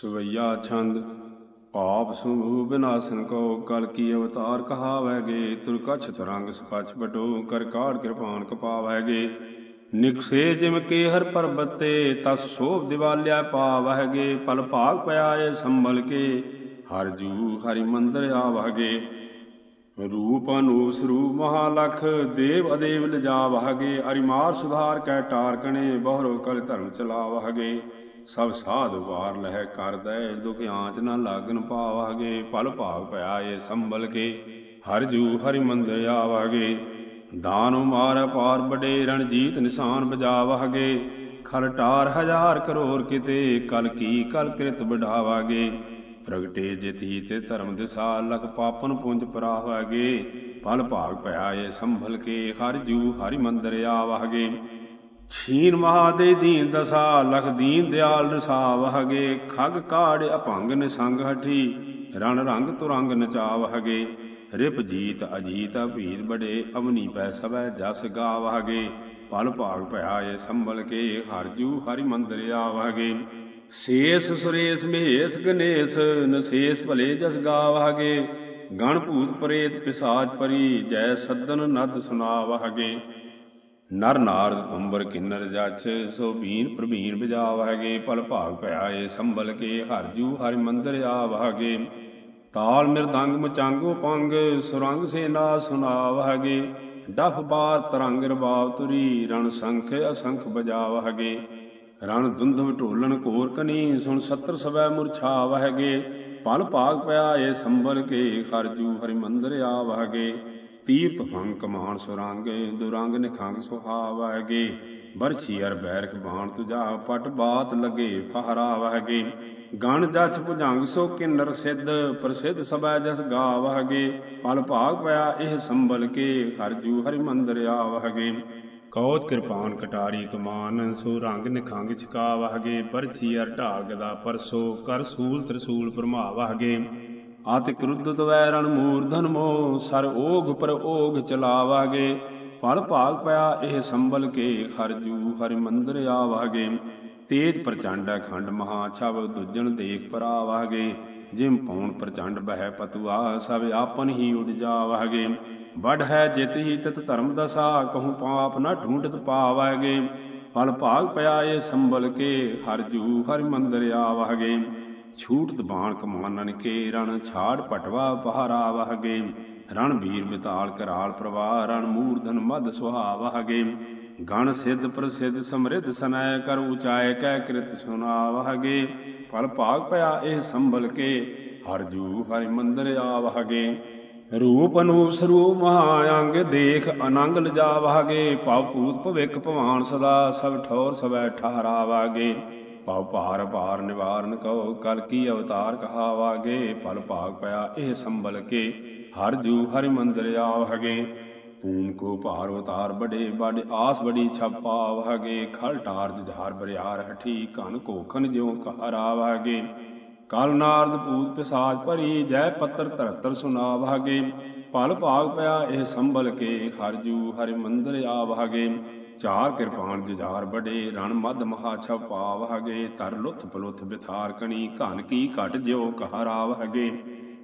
ਸਵਈਆ ਛੰਦ ਪਾਪ ਸਮੂਹ ਬਿਨਾਸਨ ਕੋ, ਕਲ ਕੀ ਅਵਤਾਰ ਕਹਾਵੈਗੇ ਤੁਰ ਕਛ ਤਰੰਗ ਸਪਚ ਬਟੋ, ਕਰ ਕਾੜ ਕਿਰਪਾਨ ਕਪਾਵੈਗੇ ਨਿਕਸੇ ਜਿਮ ਕੇ ਹਰ ਪਰਬਤੇ, ਤਸ ਸੋਭ ਦਿਵਾਲਿਆ ਪਾਵਹਿਗੇ, ਪਲ ਭਾਗ ਪਿਆ ਏ ਸੰਭਲ ਕੇ, ਹਰ ਜੂ ਹਰੀ ਮੰਦਰ ਆਵਹਗੇ। ਰੂਪ ਅਨੂਪ ਰੂਪ ਮਹਾਲਖ, ਦੇਵ ਅਦੇਵ ਲਜਾਵਹਗੇ, ਅਰਿਮਾਰ ਸੁਧਾਰ ਕੈ ਟਾਰਕਣੇ, ਬਹਰੋ ਕਲ ਧਰਮ ਚਲਾਵਹਗੇ। ਸਭ ਸਾਧ ਵਾਰ ਲਹਿ ਕਰਦੈ, ਦੁਖ ਆਂਚ ਨਾ ਲਾਗਨ ਪਾਵਾਗੇ ਪਲ ਭਾਗ ਭਇਆ ਏ ਸੰਭਲ ਕੇ, ਹਰ ਜੂ ਹਰਿ ਮੰਦਰ ਆਵਾਗੇ। ਦਾਨ ਮਾਰ ਪਾਰ ਬੜੇ ਰਣਜੀਤ ਨਿਸ਼ਾਨ ਬਜਾਵਾਗੇ ਖਲ ਟਾਰ ਹਜ਼ਾਰ ਕਰੋੜ ਕਿਤੇ, ਕਲ ਕੀ ਕਲ ਕ੍ਰਿਤ ਬਢਾਵਾਗੇ ਪ੍ਰਗਟੇ ਜਿਤੀ ਤੇ ਧਰਮ ਦਿਸਾ, ਲਖ ਪਾਪਨ ਪੁੰਜ ਪਰਾਵਾਗੇ। ਪਲ ਭਾਗ ਭਇਆ ਏ ਸੰਭਲ ਕੇ, ਹਰ ਜੂ ਹਰਿ ਮੰਦਰ ਆਵਾਗੇ। ਛੀਨ ਮਹਾਦੇ ਦੀਨ ਦਸਾ, ਲਖ ਦੀਨ ਦਿਆਲ ਰਸਾਵਹਗੇ ਖਗ ਕਾੜ ਅਭੰਗ ਨਿਸੰਗ ਹਠੀ, ਰਣ ਰੰਗ ਤੁਰੰਗ ਨਚਾਵ ਨਚਾਵਹਗੇ ਰਿਪ ਜੀਤ ਅਜੀਤ ਭੀਰ ਬੜੇ, ਅਵਨੀ ਪੈ ਸਭੈ ਜਸ ਗਾਵਹਗੇ ਪਲ ਭਾਗ ਭਇਆ ਏ ਸੰਭਲ ਕੇ ਹਰ ਜੂ ਹਰਿ ਮੰਦਰ ਆਵਹਗੇ ਸੇਸ ਸੁਰੇਸ ਮਹੇਸ ਗਨੇਸ ਨਸੇਸ ਭਲੇ ਜਸ ਗਾਵਹਗੇ ਗਣ ਭੂਤ ਪ੍ਰੇਤ ਪਿਸਾਚ ਪਰੀ, ਜੈ ਸੱਦਨ ਨਦ ਸੁਨਾਵਹਗੇ ਨਰ ਨਾਰਦ ਤੁੰਬਰ ਕਿੰਨਰ ਜਛ, ਸੋ ਬੀਨ ਪ੍ਰਬੀਨ ਬਜਾਵਹਗੇ ਪਲ ਭਾਗ ਭਇਆ ਏ ਸੰਭਲ ਕੇ ਹਰਜੂ ਹਰਿ ਮੰਦਰ ਆਵਹਗੇ। ਤਾਲ ਮਿਰਦੰਗ ਮਚਾਂਗੋ ਪੰਗ ਸੁਰੰਗ ਸੇਨਾ ਸੁਨਾਵਹਗੇ। ਡਫ ਬਾਰ ਤਰੰਗ ਰਬਾਵ ਤੁਰੀ, ਰਣ ਸੰਖ ਅਸੰਖ ਬਜਾਵਹਗੇ। ਰਣ ਦੁੰਦਵ ਢੋਲਣ ਘੋਰ ਕਨੀ, ਸੁਣ ਸੱਤਰ ਸਵੈ ਮੁਰਛਾਵਹਗੇ। ਪਲ ਭਾਗ ਪਿਆ ਏ ਸੰਭਲ ਕੇ ਹਰਜੂ ਹਰਿ ਮੰਦਰ ਆਵਹਗੇ। ਤੀਰ ਤੁਫੰਗ ਕਮਾਨ ਸੁਰੰਗ ਦੁਰੰਗ ਨਿਖੰਗ ਸੁਹਾਵਹਿਗੇ ਬਰਛੀ ਅਰ ਬੈਰਖ ਬਾਣ ਤੁਜਾ, ਪਟ ਬਾਤ ਲਗੇ ਫਹਰਾਵਹਿਗੇ। ਗਣ ਜਛ ਭੁਜੰਗ ਸੋ ਕਿਨਰ ਸਿੱਧ, ਪ੍ਰਸਿੱਧ ਸਬੈ ਜਸ ਗਾਵਹਿਗੇ। ਪਲ ਭਾਗ ਪਿਆ ਇਹ ਸੰਭਲ ਕੇ ਹਰਜੂ ਹਰਿ ਮੰਦਰ ਆਵਹਿਗੇ। ਕੌਚ ਕਿਰਪਾਨ ਕਟਾਰੀ ਕਮਾਨ, ਸੋ ਰੰਗ ਨਿਖੰਗ ਛਕਾਵਹਿਗੇ ਪਰਛੀ ਅਰ ਢਾਲ ਗਦਾ ਪਰਸੋ, ਕਰ ਸੂਲ ਤ੍ਰਿਸੂਲ ਪਰਮਾਵਹਿਗੇ। ਆਤ ਕ੍ਰੁੱਧ ਦਵੈ ਰਣ ਮੂਰਧਨ ਮੋ ਸਰ ਓਗ ਪਰ ਓਗ ਚਲਾਵਾਗੇ। ਪਲ ਭਾਗ ਪਿਆ ਇਹ ਸੰਭਲ ਕੇ, ਹਰ ਜੂ ਹਰਿ ਮੰਦਰ ਆਵਾਗੇ। ਤੇਜ ਪ੍ਰਚੰਡ ਅਖੰਡ ਮਹਾ ਛਵ ਦੁਜਣ ਦੇਖ ਪਰਾਵਾਗੇ ਜਿਮ ਪੌਣ ਪ੍ਰਚੰਡ ਬਹਿ ਪਤੂਆ, ਸਭ ਆਪਨ ਹੀ ਉਡ ਜਾਵਾਗੇ। ਵਡ ਹੈ ਜਿਤ ਹੀ ਤਤ ਧਰਮ ਦਸਾ, ਕਹੂੰ ਪਾਪ ਨਾ ਢੂੰਡਤ ਪਾਵਾਗੇ। ਪਲ ਭਾਗ ਪਿਆ ਇਹ ਸੰਭਲ ਕੇ, ਹਰ ਜੂ ਹਰਿ ਮੰਦਰ ਆਵਾਗੇ। ਛੂਟ ਦਬਾਣ ਕਮਾਨਨ ਕੇ ਰਣ ਛਾੜ ਪਟਵਾ ਪਹਾਰਾ ਵਹਗੇ ਰਣ ਵੀਰ ਬਿਤਾਲ ਕਰਾਲ ਪ੍ਰਵਾਹ ਰਣ ਮੂਰਧਨ ਮਦ ਸੁਹਾਵਹਗੇ ਗਣ ਸਿੱਧ ਪ੍ਰਸਿੱਧ ਸਮਰਿੱਧ ਸਨੈ ਕਰ ਉਚਾਏ ਕਹਿ ਕ੍ਰਿਤ ਸੁਨਾਵਹਗੇ ਫਲ ਭਾਗ ਪਿਆ ਇਹ ਸੰਭਲ ਕੇ, ਹਰ ਜੂ ਹਰਿ ਮੰਦਰ ਆਵਹਗੇ ਰੂਪ ਅਨੂਪ ਸਰੂਪ ਦੇਖ ਅਨੰਗ ਲਜਾਵਹਗੇ ਭਵ ਭੂਤ ਭਵਿਕ ਭਵਾਨ ਸਦਾ, ਸਭ ਠੌਰ ਸਵੈ ਠਹਰਾਵਾਗੇ ਭਵ ਭਾਰ ਭਾਰ ਨਿਵਾਰਨ ਕਉ, ਕਲ ਕੀ ਅਵਤਾਰ ਕਹਾਵਾਗੇ, ਪਲ ਭਾਗ ਪਿਆ ਇਹ ਸੰਭਲ ਕੇ, ਹਰ ਜੂ ਹਰਿ ਮੰਦਰ ਆਵਹਗੇ। ਪੂਨ ਕੋ ਭਾਰ ਅਵਤਾਰ ਬੜੇ ਬੜ ਆਸ ਬੜੀ ਛਪਾਵਹਗੇ ਖਲ ਟਾਰ ਜੁਝਾਰ ਬਰਿਆਰ ਹਠੀ ਕਨ ਕੋਖਨ ਜਿਉ ਕਹਰਾਵਹਗੇ ਕਲ ਨਾਰਦ ਪੂਤ ਪਿਸਾਜ ਭਰੀ, ਜੈ ਪੱਤਰ ਧਰਤਰ ਸੁਨਾਵਹਗੇ। ਪਲ ਭਾਗ ਪਿਆ ਇਹ ਸੰਭਲ ਕੇ, ਹਰ ਜੂ ਹਰਿ ਮੰਦਰ ਆਵ ਆਵਹਗੇ। ਚਾਰ ਕਿਰਪਾਨ ਜੁਝਾਰ ਬੜੇ ਰਣ ਮਦ ਮਹਾ ਛਪਾਵਹਗੇ ਤਰ ਲੁਥ ਪਲੁਥ ਬਿਥਾਰ ਕਣੀ, ਘਨ ਕੀ ਘਟ ਜਿਉ ਕਹਰਾਵਹਗੇ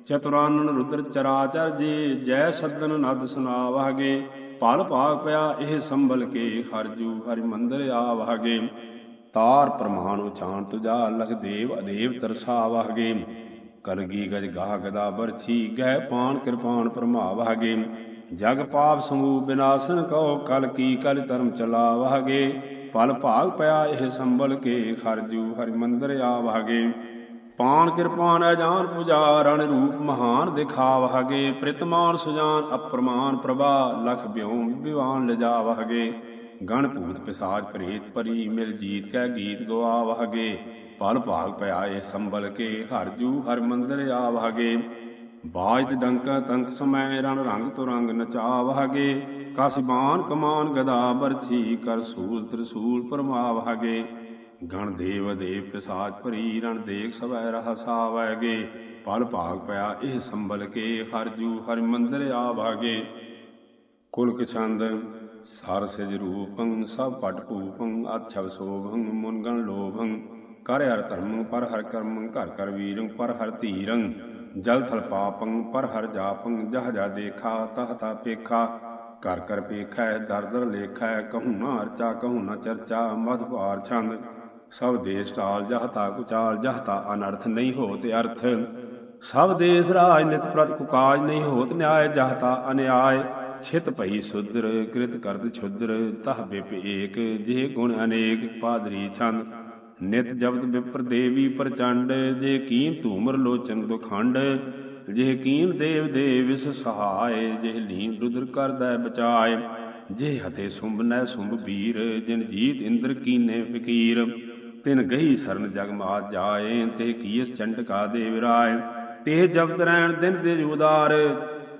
ਚਤੁਰਾਨਨ ਰੁਦਰ ਚਰਾਚਰ ਜੇ, ਜੈ ਸੱਦਨ ਨਦ ਸੁਨਾਵਹਗੇ ਪਲ ਭਾਗ ਪਿਆ ਇਹ ਸੰਭਲ ਕੇ ਹਰਜੂ ਹਰਿ ਮੰਦਰ ਆਵਹਗੇ ਤਾਰ ਪ੍ਰਮਾਨ ਉਚਾਨ ਤੁਜਾ ਲਖ ਦੇਵ ਅਦੇਵ ਤਰਸਾਵਹਗੇ ਕਲਗੀ ਗਜ ਗਾਹ ਗਦਾ ਬਰਛੀ, ਗਹਿ ਪਾਨ ਕਿਰਪਾਨ ਪਰਮਾਵਹਗੇ ਜਗ ਪਾਪ ਸਮੂਹ ਬਿਨਾਸਨ ਕਉ, ਕਲ ਕੀ ਕਲ ਧਰਮ ਚਲਾਵਹਗੇ, ਪਲ ਭਾਗ ਪਿਆ ਇਹ ਸੰਭਲ ਕੇ ਖਰਜੂ ਹਰਿ ਮੰਦਰ ਆਵਹਗੇ। ਪਾਨ ਕਿਰਪਾਨ ਅਜਾਨ ਪੁਜਾ, ਰਣ ਰੂਪ ਮਹਾਨ ਦਿਖਾਵਹਗੇ ਪ੍ਰਿਤਮਾਨ ਸੁਜਾਨ ਅਪਰਮਾਨ ਪ੍ਰਭਾ, ਲਖ ਬਿਉ ਵਿਵਾਨ ਲਜਾਵਹਗੇ। ਗਣ ਭੂਤ ਪਿਸਾਜ ਪ੍ਰੇਤ ਪਰੀ, ਮਿਲ ਜੀਤ ਕੈ ਗੀਤ ਗਵਾਵਹਗੇ। ਪਲ ਭਾਗ ਪਿਆ ਇਹ ਸੰਭਲ ਕੇ ਹਰਜੂ ਹਰ ਮੰਦਰ ਆਵਹਗੇ। ਬਾਜ ਡੰਕਾ ਤੰਕ ਸਮੈ ਰਣ ਰੰਗ ਤੁਰੰਗ ਨਚਾਵਹਗੇ ਕਸਿਬਾਨ ਕਮਾਨ ਗਦਾ ਬਰਛੀ ਕਰ ਸੂਲ ਤ੍ਰਿਸੂਲ ਪਰਮਾਵਹਗੇ। ਗਣ ਦੇਵ ਦੇਵ ਪਿਸਾਚ ਭਰੀ ਰਣ ਦੇਖ ਸਵੈ ਰਹਸਾਵੈਗੇ ਪਲ ਭਾਗ ਪਿਆ ਇਹ ਸੰਭਲ ਕੇ ਹਰ ਜੂ ਹਰਿ ਮੰਦਰ ਆਵਾਗੇ ਕੁਲ ਕਿਛੰਦ ਸਰ ਸਿਜ ਰੂਪੰ, ਸਭ ਪਟ ਭੂਪੰ ਅਛਵ ਸੋਭੰ ਮੁਨਗਣ ਲੋਭੰ। ਕਰ ਹਰ ਧਰਮੰ, ਪਰ ਹਰ ਕਰਮੰ, ਘਰ ਕਰ ਵੀਰੰ, ਪਰ ਹਰ ਧੀਰੰ। ਜਲ ਥਲ ਪਾਪੰ, ਪਰ ਹਰ ਜਾਪੰ, ਜਹ ਜਾ ਦੇਖਾ, ਤਹ ਤਾ ਪੇਖਾ। ਕਰ ਕਰ ਪੇਖੈ, ਦਰ ਦਰ ਲੇਖੈ, ਕਹੂ ਨਾ ਅਰਚਾ, ਕਹੂ ਨਾ ਚਰਚਾ, ਮਧ ਭਾਰ ਛੰਦ। ਸਭ ਦੇਸ ਟਾਲ ਜਹ ਤਾ ਕੁਚਾਲ, ਜਹ ਤਾ ਅਨਰਥ ਨਹੀਂ ਹੋਤ ਅਰਥ। ਸਭ ਦੇਸ ਰਾਜ ਨਿਤ ਪ੍ਰਤ ਕੁਕਾਜ ਨਹੀਂ ਹੋਤ ਨਿਆਇ ਜਹ ਤਾ ਅਨਿਆਏ। ਛਿਤ ਭਈ ਸੁਦਰ ਕ੍ਰਿਤ ਕਰਦ ਛੁਦਰ ਤਹ ਬਿਪ ਏਕ, ਜੇ ਗੁਣ ਅਨੇਕ, ਪਾਦਰੀ ਛੰਦ। ਨਿਤ ਜਬਤ ਵਿਪਰ ਦੇਵੀ ਪ੍ਰਚੰਡ, ਜੇ ਕੀਨ ਧੂਮਰ ਲੋਚਨ ਦੁਖੰਡ, ਜੇ ਕੀਨ ਦੇਵ ਦੇਵਿਸ ਸਹਾਇ ਜੇ ਲੀਨ ਰੁਦਰ ਕਰਦਾ ਬਚਾਏ, ਜੇ ਹਤੇ ਸੁੰਭਨੈ ਸੁੰਭ ਵੀਰ ਜਿਨ ਜੀਤ ਇੰਦਰ ਕੀਨੇ ਫਕੀਰ, ਤਿਨ ਗਈ ਸਰਨ ਜਗ ਮਾਤ ਜਾਏ, ਤੇ ਕੀਸ ਚੰਡਕਾ ਦੇਵ ਰਾਏ, ਤੇ ਜਬਤ ਰਹਿਣ ਦਿਨ ਦੇ ਉਦਾਰ,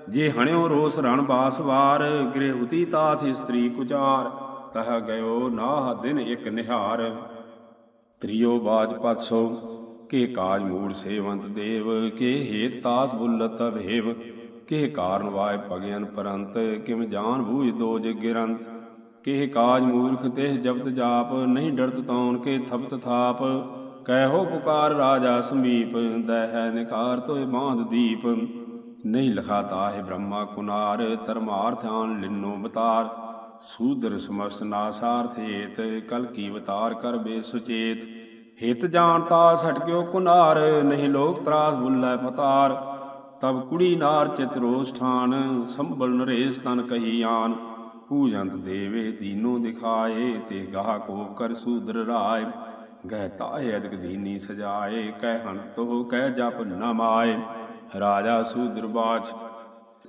ਜੇ ਹਣਿਓ ਰੋਸ ਰਣ ਬਾਸ ਵਾਰ, ਗ੍ਰਹਿ ਉਤੀ ਤਾਸ ਇਸਤਰੀ ਕੁਚਾਰ, ਤਹ ਗਇਓ ਨਾਹ ਦਿਨ ਇਕ ਨਿਹਾਰ ਤ੍ਰਿਯੋ ਬਾਜ ਪਤਸੋ ਕੇ ਕਾਜ ਮੂੜ ਸੇਵੰਤ ਦੇਵ, ਕੇ ਹੇਤ ਤਾਸ ਬੁੱਲਤ ਭੇਵ ਕੇ ਕਾਰਨ ਵਾਇ ਭਗਿਆਨ ਪਰੰਤ, ਕਿਮ ਜਾਨ ਬੂਝ ਦੋ ਗਿਰੰਤ, ਕੇ ਕਾਜ ਮੂਰਖ ਤੇ ਜਪਤ ਜਾਪ, ਨਹੀਂ ਡਰਤ ਤੌਣ ਕੇ ਥਪਤ ਥਾਪ ਕਹਿਓ ਪੁਕਾਰ ਰਾਜਾ ਸਮੀਪ, ਦਹਿ ਨਿਕਾਰ ਤੋਏ ਬਾਂਧ ਦੀਪ, ਨਹੀਂ ਲਖਾ ਤਾਹਿ ਬ੍ਰਹਮਾ ਕੁਨਾਰ, ਧਰਮਾਰਥ ਆਨ ਲਿਨੋ ਬਤਾਰ ਸੂਦਰ ਸਮਸਤ ਨਾਸਾਰਥ ਏਤ, ਕਲ ਕੀ ਅਵਤਾਰ ਕਰ ਬੇ ਸੁਚੇਤ ਹਿਤ ਜਾਣਤਾ ਸਟਕਿਓ ਕੁਨਾਰ, ਨਹੀਂ ਲੋਕ ਤਰਾਸ ਬੁੱਲੈ ਪਤਾਰ। ਤਬ ਕੁੜੀ ਨਾਰ ਚਿਤਰੋਸ ਠਾਨ, ਸੰਭਲ ਨਰੇਸ ਤਨ ਕਹੀ ਆਨ। ਪੂਜੰਤ ਦੇਵੇ ਦੀਨੋ ਦਿਖਾਏ, ਤੇ ਗਾਹ ਕੋ ਕਰ ਸੂਦਰ ਰਾਏ। ਗਹਿ ਤਾਏ ਅਦਕ ਦੀਨੀ ਸਜਾਏ, ਕਹਿ ਹੰਤੋ ਕਹਿ ਜਪ ਨਮਾਏ ਰਾਜਾ ਸੂਦਰ ਬਾਛ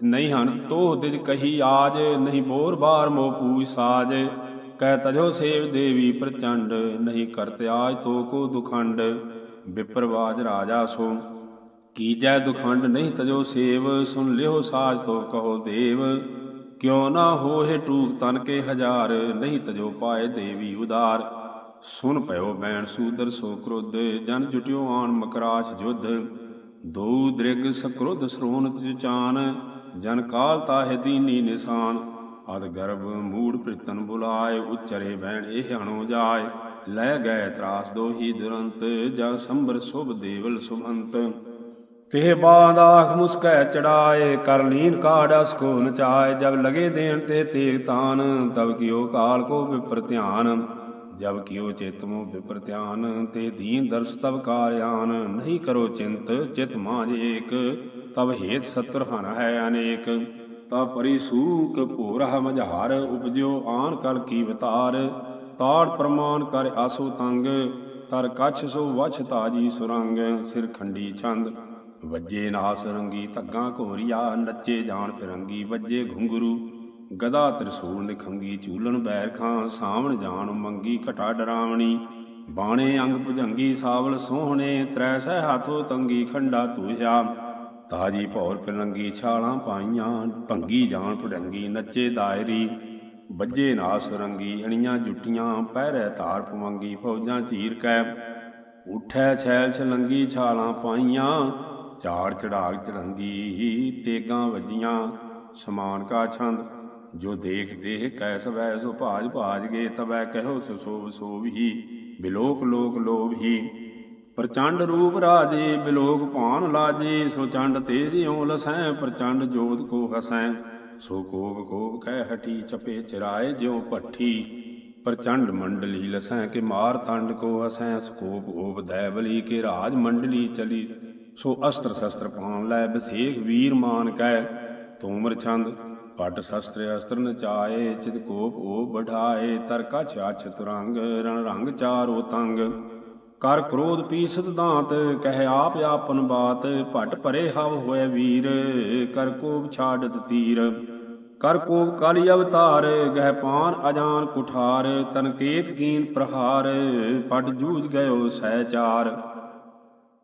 ਨਹੀਂ ਹਨ। ਤੋਹ ਦਿਜ ਕਹੀ ਆਜ, ਨਹੀਂ ਬੋਰ ਬਾਰ ਮੋ ਪੂਜ ਸਾਜ। ਕਹਿ ਤਜੋ ਸੇਵ ਦੇਵੀ ਪ੍ਰਚੰਡ, ਨਹੀਂ ਕਰਤ ਆਜ ਤੋ ਕੋ ਦੁਖੰਡ। ਵਿਪਰਵਾਜ ਰਾਜਾ ਸੋ। ਕੀਜੈ ਦੁਖੰਡ ਨਹੀਂ ਤਜੋ ਸੇਵ, ਸੁਨ ਲਿਓ ਸਾਜ ਤੋ ਕਹੋ ਦੇਵ। ਕਿਉ ਨਾ ਹੋਏ ਟੂਕ ਤਨ ਕੇ ਹਜ਼ਾਰ, ਨਹੀਂ ਤਜੋ ਪਾਏ ਦੇਵੀ ਉਦਾਰ। ਸੁਨ ਪਇਓ ਬੈਣ ਸੂਦਰ ਸੋ ਕ੍ਰੋਧ, ਜਨ ਜੁਟਿਓ ਆਣ ਮਕਰਾਸ਼ ਜੁਧ। ਦੋ ਦ੍ਰਿਗ ਸਕ੍ਰੋਧ ਸਰੋਨ ਚਾਨ। ਜਨ ਕਾਲ ਤਾਹਿ ਦੀਨੀ ਨਿਸ਼ਾਨ, ਅਦ ਗਰਭ ਮੂੜ ਪ੍ਰਿਤਨ ਬੁਲਾਏ, ਉਚਰੇ ਬਹਿਣ ਇਹ ਅਣੋ ਜਾਏ। ਲੈ ਗਏ ਤਰਾਸ ਦੋਹੀ ਦੁਰੰਤ, ਜਾਂ ਸੰਭਰ ਸੁਭ ਦੇਵਲ ਸੁਭੰਤ। ਤੇ ਬਾਦ ਮੁਸਕੈ ਚੜਾਏ, ਕਰ ਲੀਨ ਕਾੜਸ ਕੋ ਨਚਾਏ ਜਬ ਲਗੇ ਦੇਣ ਤੇ ਤੇਗ ਤਾਨ, ਤਬ ਕਿਓ ਕਾਲ ਕੋ ਵਿਪਰ ਧਿਆਨ। ਜਬ ਕਿਓ ਚਿਤ ਮੋ ਵਿਪਰ ਧਿਆਨ, ਤੇ ਦੀਨ ਦਰਸ ਤਬ ਕਾਰਿਆਨ। ਨਹੀਂ ਕਰੋ ਚਿੰਤ, ਚਿਤ ਮਾਂ ਏਕ। ਤਬ ਹੇਤ ਸਤਰ ਹਨ ਹੈ ਅਨੇਕ ਤਾ ਪਰੀ ਸੂਕ ਭੋਰਹ ਮਝਾਰ ਉਪਜਿਓ ਆਨ ਕਲ ਕੀ ਵਤਾਰ, ਤਾੜ ਪ੍ਰਮਾਨ ਕਰ ਆਸੋ ਤੰਗ, ਤਰ ਕਛ ਸੋ ਵਛ ਤਾਜੀ ਸੁਰੰਗ, ਸਿਰ ਖੰਡੀ ਛੰਦ, ਵੱਜੇ ਨਾਸ ਰੰਗੀ ਧੱਗਾ ਘੋਰੀਆ, ਨੱਚੇ ਜਾਣ ਫਿਰੰਗੀ, ਵੱਜੇ ਘੁੰਗਰੂ, ਗਦਾ ਤ੍ਰਿਸੂਲ ਨਿਖੰਗੀ ਚੂਲਨ ਬੈਰ ਖਾਂ ਸਾਵਣ ਜਾਣ ਮੰਗੀ ਘਟਾ ਡਰਾਵਣੀ, ਬਾਣੇ ਅੰਗ ਭੁਜੰਗੀ, ਸਾਵਲ ਸੋਹਣੇ, ਤ੍ਰੈ ਸਹਿ ਹਾਥੋ ਤੰਗੀ ਖੰਡਾ ਤੂਹਿਆ ਤਾਜੀ ਭੌਰ ਪਿਲੰਗੀ ਛਾਲਾਂ ਪਾਈਆਂ, ਭੰਗੀ ਜਾਣ ਭੜੰਗੀ ਨੱਚੇ ਦਾਇਰੀ, ਵੱਜੇ ਨਾਸ ਰੰਗੀ ਅਣੀਆਂ ਜੁੱਟੀਆਂ, ਪਹਿਰੇ ਧਾਰ ਪਵੰਗੀ ਫੌਜਾਂ ਚੀਰ ਕੈ, ਉਠੈ ਛੈਲ ਛਲੰਗੀ ਛਾਲਾਂ ਪਾਈਆਂ, ਝਾੜ ਚੜਾਗ ਚੜੰਗੀ ਤੇਗਾਂ ਵੱਜੀਆਂ, ਸਮਾਨ ਕਾ ਛੰਦ, ਜੋ ਦੇਖ ਦੇਖ ਕੈ ਸਵੈ ਸੋ ਭਾਜ ਭਾਜ ਗੇ ਤਵੈ ਕਹਿਓ ਸੋ ਸੋਭ ਸੋਭ ਹੀ, ਬਿਲੋਕ ਲੋਕ ਲੋਭ ਹੀ। ਪ੍ਰਚੰਡ ਰੂਪ ਰਾਜੇ ਬਿਲੋਕ ਭਾਨ ਲਾਜੇ, ਸੋ ਚੰਡ ਤੇਜਿਉ ਲਸੈ, ਪ੍ਰਚੰਡ ਜੋਤ ਕੋ ਹਸੈ। ਸੋ ਕੋਪ ਕੋਪ ਕਹਿ ਹਟੀ, ਚਪੇ ਚਰਾਏ ਜਿਉ ਭੱਠੀ। ਪ੍ਰਚੰਡ ਮੰਡਲੀ ਲਸੈ ਕੇ ਮਾਰ ਤੰਡ ਕੋ ਹਸੈ, ਸਕੋਪ ਓਪ ਦੈਵਲੀ ਕੇ ਰਾਜ ਮੰਡਲੀ ਚਲੀ। ਸੋ ਅਸਤਰ ਸ਼ਸਤਰ ਪਾਉਣ ਲੈ ਬਸੇਖ ਵੀਰ ਮਾਨ ਕਹਿ, ਤੋਮਰ ਛੰਦ, ਪਟ ਸ਼ਸਤਰ ਅਸਤਰ ਨਚਾਏ ਚਿਤ ਕੋਪ ਓ ਬਢਾਏ ਤਰਕਾ ਛਾਛ ਤੁਰੰਗ, ਰਣ ਰੰਗ ਚਾਰੋ ਤੰਗ। ਕਰ ਕ੍ਰੋਧ ਪੀ ਦਾਂਤ, ਕਹਿ ਆਪ ਆਪਨ ਬਾਤ, ਭਟ ਭਰੇ ਹਵ ਹੋਏ ਵੀਰ, ਕਰ ਕੋਪ ਛਾੜਤ ਤੀਰ। ਕਰ ਕੋਪ ਕਾਲੀ ਅਵਤਾਰ, ਗਹਿ ਪਾਨ ਅਜਾਨ ਕੁਠਾਰ ਤਨਕੇਕ ਕੀਨ ਪ੍ਰਹਾਰ, ਪਟ ਜੂਝ ਗਇਓ ਸਹਿਚਾਰ